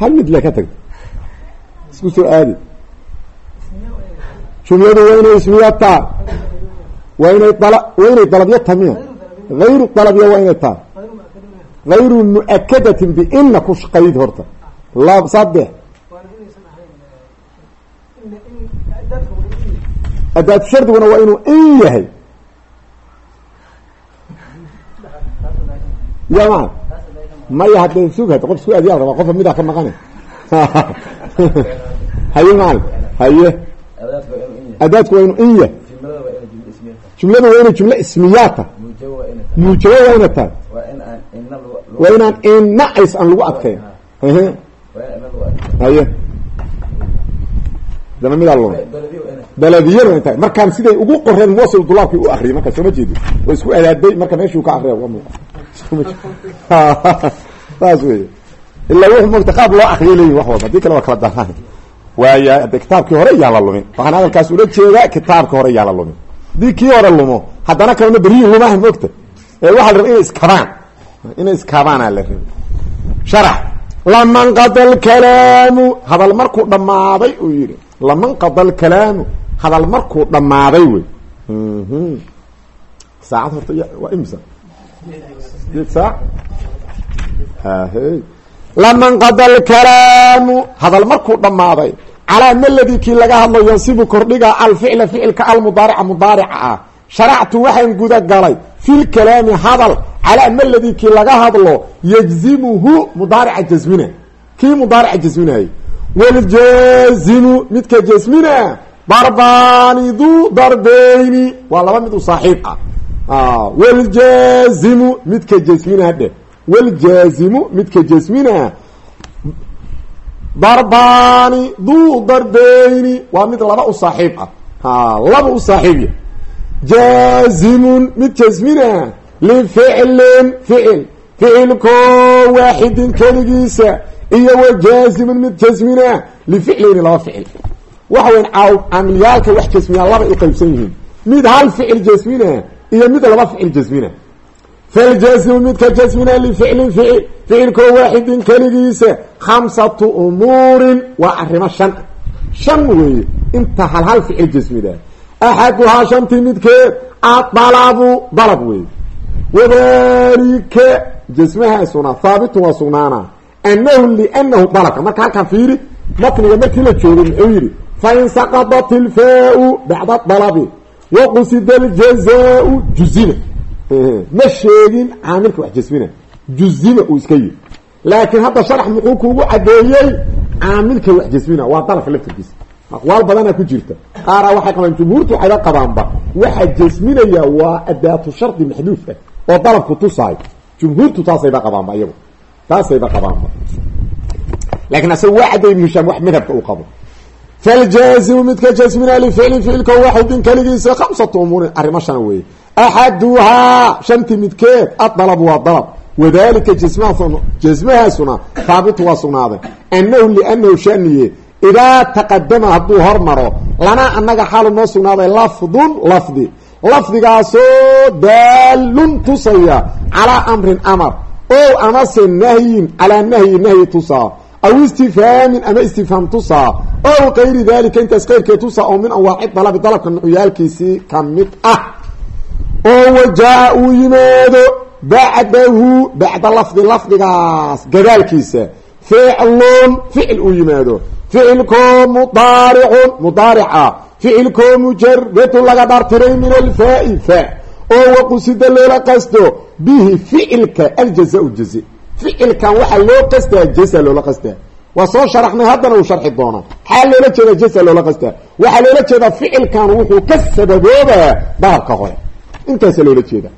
hal mid le ka tag isku soo aadi jumladu waa inay ismiye tahay waa inay waa inay dalabyo tamiya hayru dalabya waa inay tahay hayru mu'akadatin biinna ku qayd horta lab saddex adaatu shardiguna waa inuu in yahay. Ya ma maya hadda sug qof isku aadiyaa rabaa qofa midaa ka maqane. [LAUGHS] Haye macalin haye. Adaadku waa inuu in yahay. Jumladu waa inay jumlo ismiyaata. Muujabo waa ina tahay. Waa inaan ina ays aan lagu adkayn haye. Dana midaa luma belediyana waa intahay markaan siday ugu qoreen muwasil dulaabkii u akriyay markaa sooma jeedi waa isku adaaday marka meeshuu ka akriya saas wey ilaa wuxuu mogta qaab loo akriyo leeyihiin wax walba. Hadii kale waa kala waaya de kitaabkii hore yaan la lumin. Waxaan hadalkaas ula jeedaa kitaabka hore yaan la lumin. Hadii kii hore lumo haddana kalena beriyi lumaha mogta ee waxaa la raba inay iskabaan inay iskabaana la rabi sharax. Laman qada alkalaamu hadal markuu dhammaaday uu yihi laman qada alkalaamu hadal markuu dhammaaday wey. Saacad horta waa imsa sideed laman qada alkalaamu hadal markuu dhammaaday calaa maladii kii laga hadlo yansibu kordhiga alficla ficilka almudaarica mudaarica ah. Sharactu waxaan guda galay fi lkalaami hadal calaa maladii kii laga hadlo yajzimuhu mudaarica jasmina kii mudaarica jasminayay waljaazimu midka jasmina darbaanidu darbeyni waa laba mid u saaxiib ah. Waljaazimu midka jasmina dhe midka jasmina. Darbaani duu darbeyni waa mid laba u saaxiib ah. Laba u saaxiibya jaazimun mid jasmina. Lificlin ficil ficilko waaxidin keligiisa. Iyo wa jaazimun mid jasmina. Lificlayni laba ficil waxa weyan caamilyaalka wax jasmiyaa labay u qaybsan yihiin mid hal ficil jasmina iyo mid laba ficil jasmina faljasmu midka jasmina lificlin ficil ficilkoo waaxidin keligiisa khamsatu umuurin waa arrimo shan shan weeye inta hal hal ficil jasmida axaduhaa shantii midkeed adalabu dalab weeye wadalika jasmahaasuna haabitun waa sugnaana anahu lianahu dalabka marka halkaan fiiri matniga markii la joogay muxuu yidhi fain saqadat ilfaau bacda dalabi waqusida aljazaau juzima ma sheegin caamilka wax jasmina juzima uu iska yiri laakiin hadda sharax muxuu kuugu cadeeyey caamilka wax jasmina waa dalabka laftirkiisa aqwaal badanaa ku jirta qaaraa waxay qabaan jumhuurtu waxayba qabaanba waxaa jasminaya waa adaatu shardi maxduuf ah oo dalabku tusaayo jumhuurtu taasayba qabaanba iyagu taasayba qabaanba laakiin faljaazimu midka jasmina lificlin ficilka waaxidin keligiisa khamsatu umuurin arrimo shana weeye axaduhaa shantii midkeed adalab waa dalab wadalika jasmahaasuna haabitu waa sugnaaday annahu liannahu shaniye idaa taqadama hadduu hormaro lanaa annaga xaalu noo sugnaaday lafdun lafdi lafdigaasoo daalun tusaya calaa amrin amar o amase nahyin calaa nahyi nahyi tusaa aw istifhaamin ama istifhaam tusaa ow kayri dalika intaas kayrkee tusaa oo min anwaaci dalabi dalabka nucyaalkiisii ka mid ah oo wajaa uu yimaado bacdahu bacda lafdi lafdigaas gadaalkiisa ficlun ficil uu yimaado ficilkoo mudaaricun mudaarica ficilkoo mujaradun laga dhartiray min alfaai fa oo waqusida loola qasto bihi ficilka aljazau ficilkan waxaa loo qastaa jaza loola qastaa waa soo sharaxnay haddana uu sharxi doonaa. Xaa loola jeedaa jaza loola qastaa waxaa loola jeedaa ficilkan wuxuu ka sababoobaa dalabka hore. Intaasa loola jeeda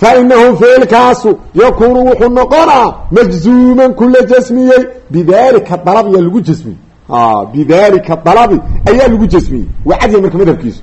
fa inahu ficilkaasu yakuunu wuxuu noqonaa majzuuman kula jasmiyey bidalika dalab ayaa lagu jasmiyey. Bidalika dalabi ayaa lagu jasmiyey. Waa cadya marka madhabkiisu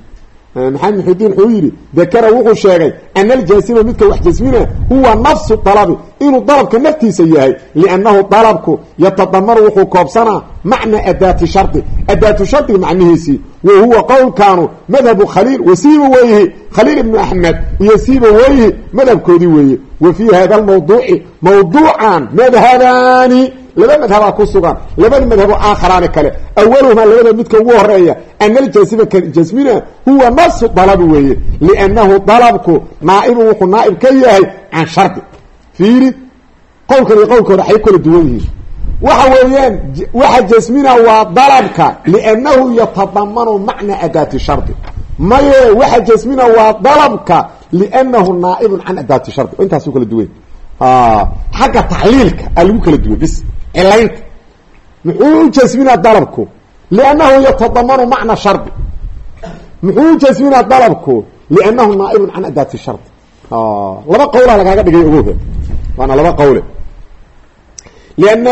maxamed muxudiin wuxuu yidhi dakara wuxuu sheegay ana aljaasima midka wax jasmina huwa nafsu dalabi inuu dalabka naftiisa yahay liannahu dalabku yatadamaru wuxuu koobsanaa macna adaati shardi. Adaatu shardiga macnihiisii wa huwa qowlkaanu madhabu khaliil wasiiba weyhi khaliil ibnu axmed iyo siiba weyhi madhabkoodii weeye wa fii hada lmawduuci mawduucan madhabaani laba madhabaa ku sugan labada madhabo aakharaani kale. Awaluhumaa labada midka ugu horreeya ana aljaasima jasmina huwa nafsu dalabi weeye liannahu dalabku naaibun wuxuu naaib ka yahay can shardi. Fiiri qowlkan iyo qowlka hore kala duwan yihiin. Waxa weeyaan waxa jasmina waa dalabka liannahu yatadamanu macna adaati shardi. Maye waxa jasmina waa dalabka liannahu naaibun can adaati shardi. Intaasu kala duwan. Xagga tacliilka aa lagu kala duway bis cilaynta muxuu u jasminaa dalabku? Liannahu yatadamanu macna shardi. Muxuu u jasminaa dalabku? Liannahu naaibun can adaati shardi. Laba qawlaa lagaaga dhigay ogohe waana laba qawle. Liana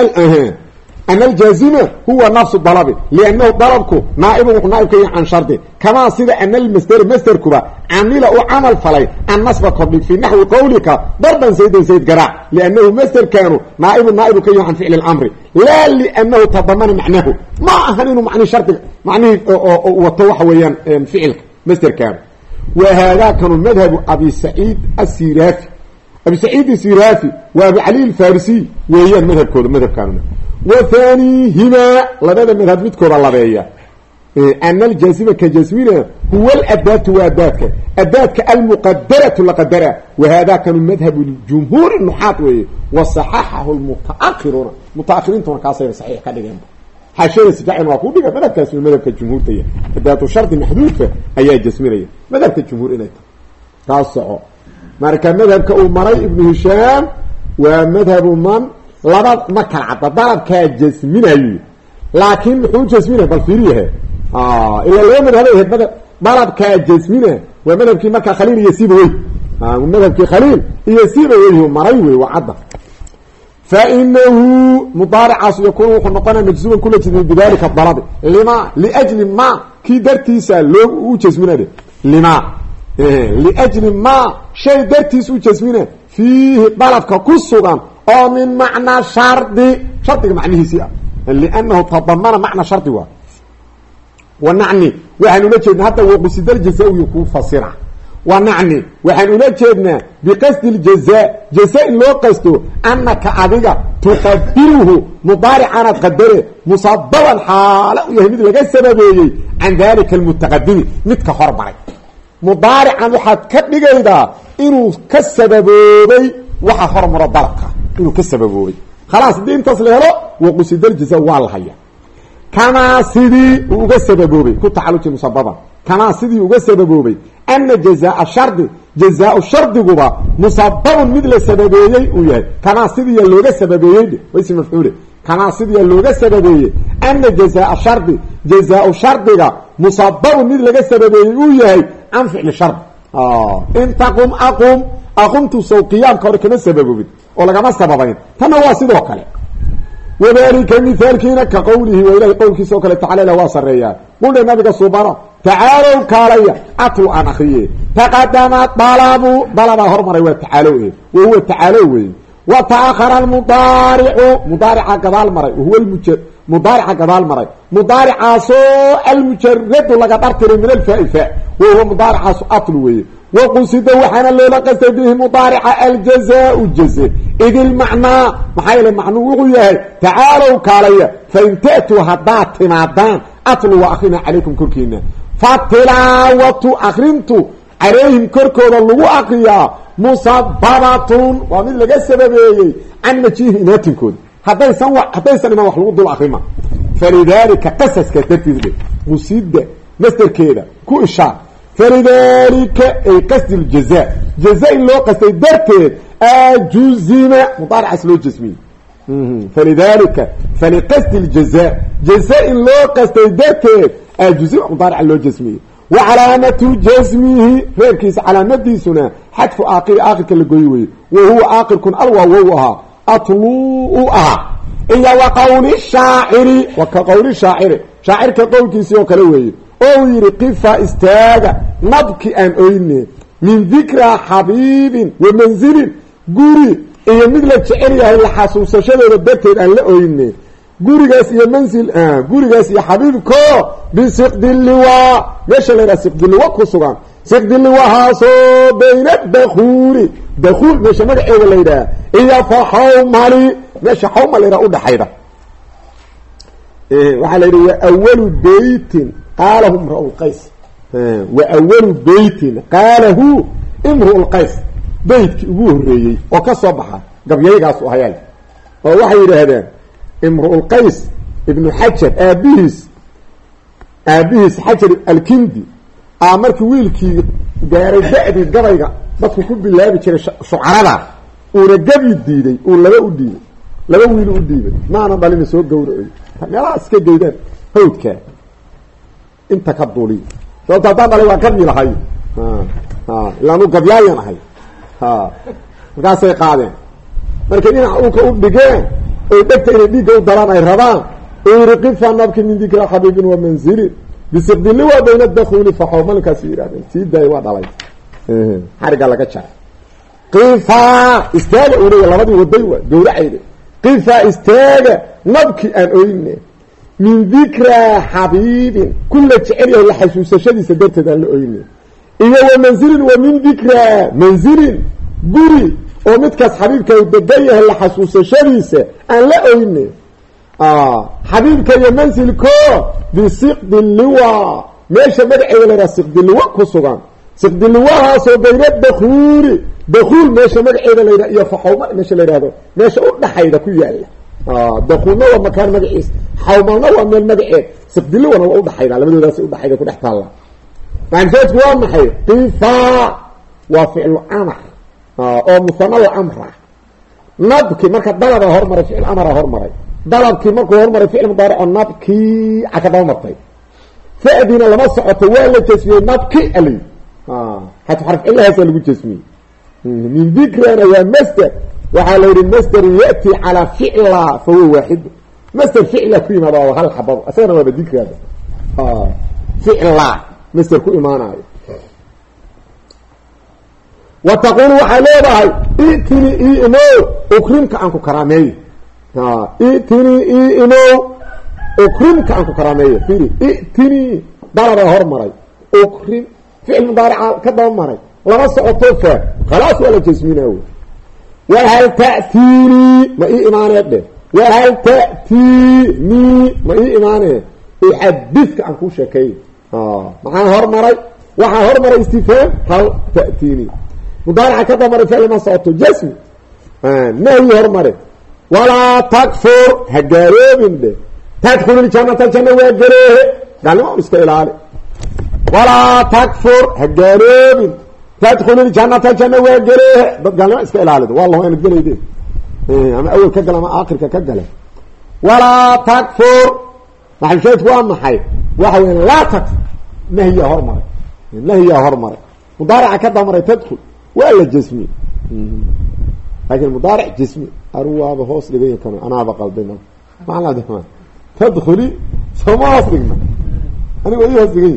ana aljaazima huwa nafsu dalabi liannahu dalabku naaibun wuxuu naaib ka yahay can shardi kamaa sida ana almasder masderkuba camila u camal falay an nasba kordhig fii naxwi qawlika darban saydan sayd garaac liannahu masderkaanu naaibun naaibu ka yahay can ficli اlamri laa liannahu tadamana macnahu ma ahan inuu mani shardiga macnihii wato waxa weeyaan ficilka masderkaanu wa haadaakanu madhabu abi saciid asiraafi abi saciid asiraafi waa abu cali alfarisiy weeyaan madhabkooda madhabkaanuna wa haanihimaa labada madhab midkooda labeeya. Ana aljaazima ka jasmina huwa aladaatu waa adaadka adaadka almuqadaratu laqadara wa haadakanu madhabu jumhuuri nuxaad weeye. Wa saxaxahu lmutaakiruuna mutaakiriintuna kaasayna saxiix ka dhigeenba xaashada sijacin waa ku dhiga. Madhabkaas madhabka jumhuurtaya adaatu shardi maxduudka ayaa jasminaya madhabka jumhuur inay tahay. Taas soco. Marka madhabka uu maray ibnu hishaam waa madhabu laba ma kala cadda dalabkaa jasminayo laakiin muxuu jasmina bal fiiriyahe ilaa laba madhabay ahayd. Mad dalabkaa jasmina waa madhabkii markaa khaliil iyo siba wey. Madhabkii khaliil iyo siba wey maray wey waa cadda. Fainahu mudaaricaas yakunu wuxuu noqonaya majzuman kula jasmin bidalika dalabi lima liajli ma kii dartiisa loo u jasminade lima liajli ma shay dartiis u jasmina fiihi dalabka ku sugan oo min macnaa shardi. Shardiga macnihiisii ah. Liannahu tadamana macna shardi waa. Wanacni waxaan ula jeednaa hadda waqusida ljazaa-y kuu fasira. Wanacni waxaan ula jeednaa biqasdi ljaza jaza in loo qasto anaka adiga tuqadiruhu mudaaricanaad qadare musababan xaalo u yahay mid laga sababeeyey can dalika almutaqadimi midka hormaray mudaarican waxaad ka dhigaydaa inuu ka sababoobay waxa hormaro dalabka inuu ka sababoobay. Khalaas haddii intaas la helo waqusidaljaza waa la haya kamaa sidii uga sababoobay ku tacaluji musababan kamaa sidii uga sababoobay ana jazaa shardi jazaau shardiguba musababun mid la sababeeyey uu yahay. Kamaa sidiiya looga sababeeyey waysi mafcuule kamaa sidiiya looga sababeeyey ana jazaa shardi jazaau shardiga musababun mid laga sababeeyey uu yahay can ficli shard. In taqum aqum aqumtu sow qiyaamka hore kama sababoobin oo lagama sababayn. Tanna waa sidoo kale. Wadalika mithaalkiina ka qowlihi waa ilahay qowlkiisa oo kale tacala waa sareeyaa quldhe nabiga subana tacaalow kaalaya atlu aan akriye taqadama dalabu dalabaa hormaray waa tacaalow e wa huwa tacaalow wey wa taahara almudaaricu mudaarica gadaal maray wahuwa lmuj mudaarica gadaal maray. Mudaaricaasoo almujaradu laga dhartiray min alfaai fa wa huwa mudaaricaasu atlu weeye waqusida waxaana loola qastay bihi mudaarica aljazaau jaze id ilmacnaa maxaa yeele macnuu wuxuu yahay tacaalow kaalaya fain ta'tuu haddaad timaadaan atlu wa akrina calaykum korkiina fatilaawatu akrintu calayhim korkooda lagu akriyaa musababatun waa mid laga sababeeyey can majiihi imaatinkooda haddaysan haddaysan imaan wax lagu dul akrima falidaalika qasaska dartiis qusida masderkeeda ku ishaar falidalika ay qasdi ljaza jaza in loo qastay darteed ajuzima mudaaricaas loo jasmiyey falidalika faliqasdi ljaza jaza in loo qastay darteed ajuzima mudaarica loo jasmiyey wa jasmihi reerkiisa calaamadiisuna xadfu aakiri aakirka la goyi weye wa huwa aakirkun alwaa wow ahaa atluu ahaa. Iyo wa shaaciri wa qawli shaaciri. Shaacirka qowlkiisii oo kale weeye oo yidhi qifa istaaga nabki aan oyne min dikraa xabiibin wa manzilin guri iyo mid la jecel yahay la xasuusashadooda darteed aan la oyne gurigaas iyo mansil gurigaas iyo xabiibko bisiqdiliwa meesha la yidhaha siqdiliwa ku sugan. Siqdiliwahaasoo bayna dakuuri dakuur meesha magaceeda la yidhaha iyo fa xawmali. Meesha xawmal la yidhaha udhaxayda waxaa la yidhi wa awalu beytin qaalahu imru lqays wa awalu beytin qaalahu imru lqays beytkii ugu horeeyey oo ka soo baxa gabyaygaas hayaal oo waxay yidhaahdeen imruulqays ibnu xajar aabihiis aabihiis xajar alkindi a markii wiilkii gaaray da-dii gabayga dadku ku bilaabi jiray shucarada uuna gabi diiday uu laba u dhiibay laba wiil u dhiibay maana dhalina soo gawracoy meelaha iska geydaan hawdkaa inta ka duuliy sababto haddaan dhalay waa gabyi lahay ilaanu gabyaayan ahay. Markaasay qaadeen. Markay dhinaca ulka u dhigeen oy dhegta inay dhiigga u daraan ay rabaan iri qifa nabki min dikra xabiibin wa manzilin. Bisiqdili waa bayna dakuuli faxow malinkaas yidhahdeen sii daaya waa dhalay. Xariga laga jaray. Qifa istaaga u labadii waday waa gawracayda qifa istaaga nabki aan oyne min dikraa xabiibin kula jecel yahay la xasuusashadiisa darteed aan la oyne iyo wa manzilin wa min dikraa manzilin. Guri oo midkaas xabiibka u degan yahay la xasuusashadiisa aan la oyne xabiibka iyo mansilko bisiqdi liwa meesha magaceeda la yhaha siqdi liwa ku sugan. Siqdi liwahaasoo bayna dakuuli dakuul meesha magaceeda la yidhah iyo faxawma meesha la yidhahdo meesha u dhaxayda ku yaalla dakuulna waa makaan magaciis. Xawmalna waa meel magaceed. Siqdiliwana waa udhaxayda labadoodaas udhaxayda ku dhex taalla. Maansoodku waa maxay? Qifa waa ficlu amar. Oo musanal amra nabki marka dalaba hormaray ficil amara hormaray. Dalabkii markuu hormaray ficil mudaarico nabkii a ka daba martay. Fa'diina lama socoto waa la jasmiyey nabki ali. Xatu xarf cilahaasa lagu jasmiyey min dikrana waa masder waxaa la yidhi masder ya'ti calaa ficla fa huwa waaxidu masder ficla ku yimaada waa hal xabado isagana waaba dikraada ficla masder ku imaanayo wa waxaa leedahay itini i imow ukrimka aan ku karaameeyo itini i imow ukrimka aan ku karaameeyo firi itini dalaba hormaray ukrim ficil mudaarica ka daba maray. Lama socoto fa khalaas waa la jasmina wey wahal ta'tiinii ma ii imaanee dheh wahal ta'tiinii ma ii imaanee uxadidka aan kuu sheekeey maxaa hormaray waxaa hormaray istifhaam hal ta'tiinii mudaarica ka daba maray ficil ma socoto jasmi nahyi hormare walaa takfur ha gaaloobin dheh tadkhulu janata janna waa gareehe gaalnimo un iska ilaali walaa takfur ha gaaloobin tadkhulu janata janna waa gareehe dad gaalnimo iska ilaalid wallah waa inad gelayde ama awel ka gale ama aakhirka ka gale walaa takfur maxalsheedku waa maxay waxa weya laa takfur nahyaa hormaray nahyaa hormaray mudaarica ka damaray tadkhul waa la jasmi laakin mudaaric jismi aruwaaba hoos dhigay kan anaaba qalday ma maala abdiamaan tadkuli sooma hoos dhigna aniga ii hoos dhigay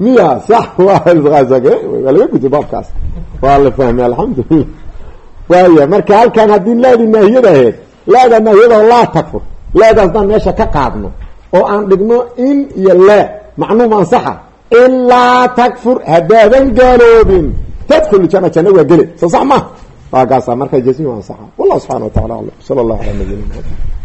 miya sax [LAUGHS] waa laga gutay baabkaas. Waa la fahmay alxamdulilah waaya marka halkan haddii laadi naahiyada aheyd laada naahiyada laa takfur laada haddaan meesha ka qaadno oo aan dhigno in iyo laa macnuum ansaxa ilaa takfur haddaadan gaaloobin. Tadkul jana janna waa gele soo sax ma. Waa kaasa marka jasmi ansaxa. Wallah subxana wa tacala sala allahu ala nabiyina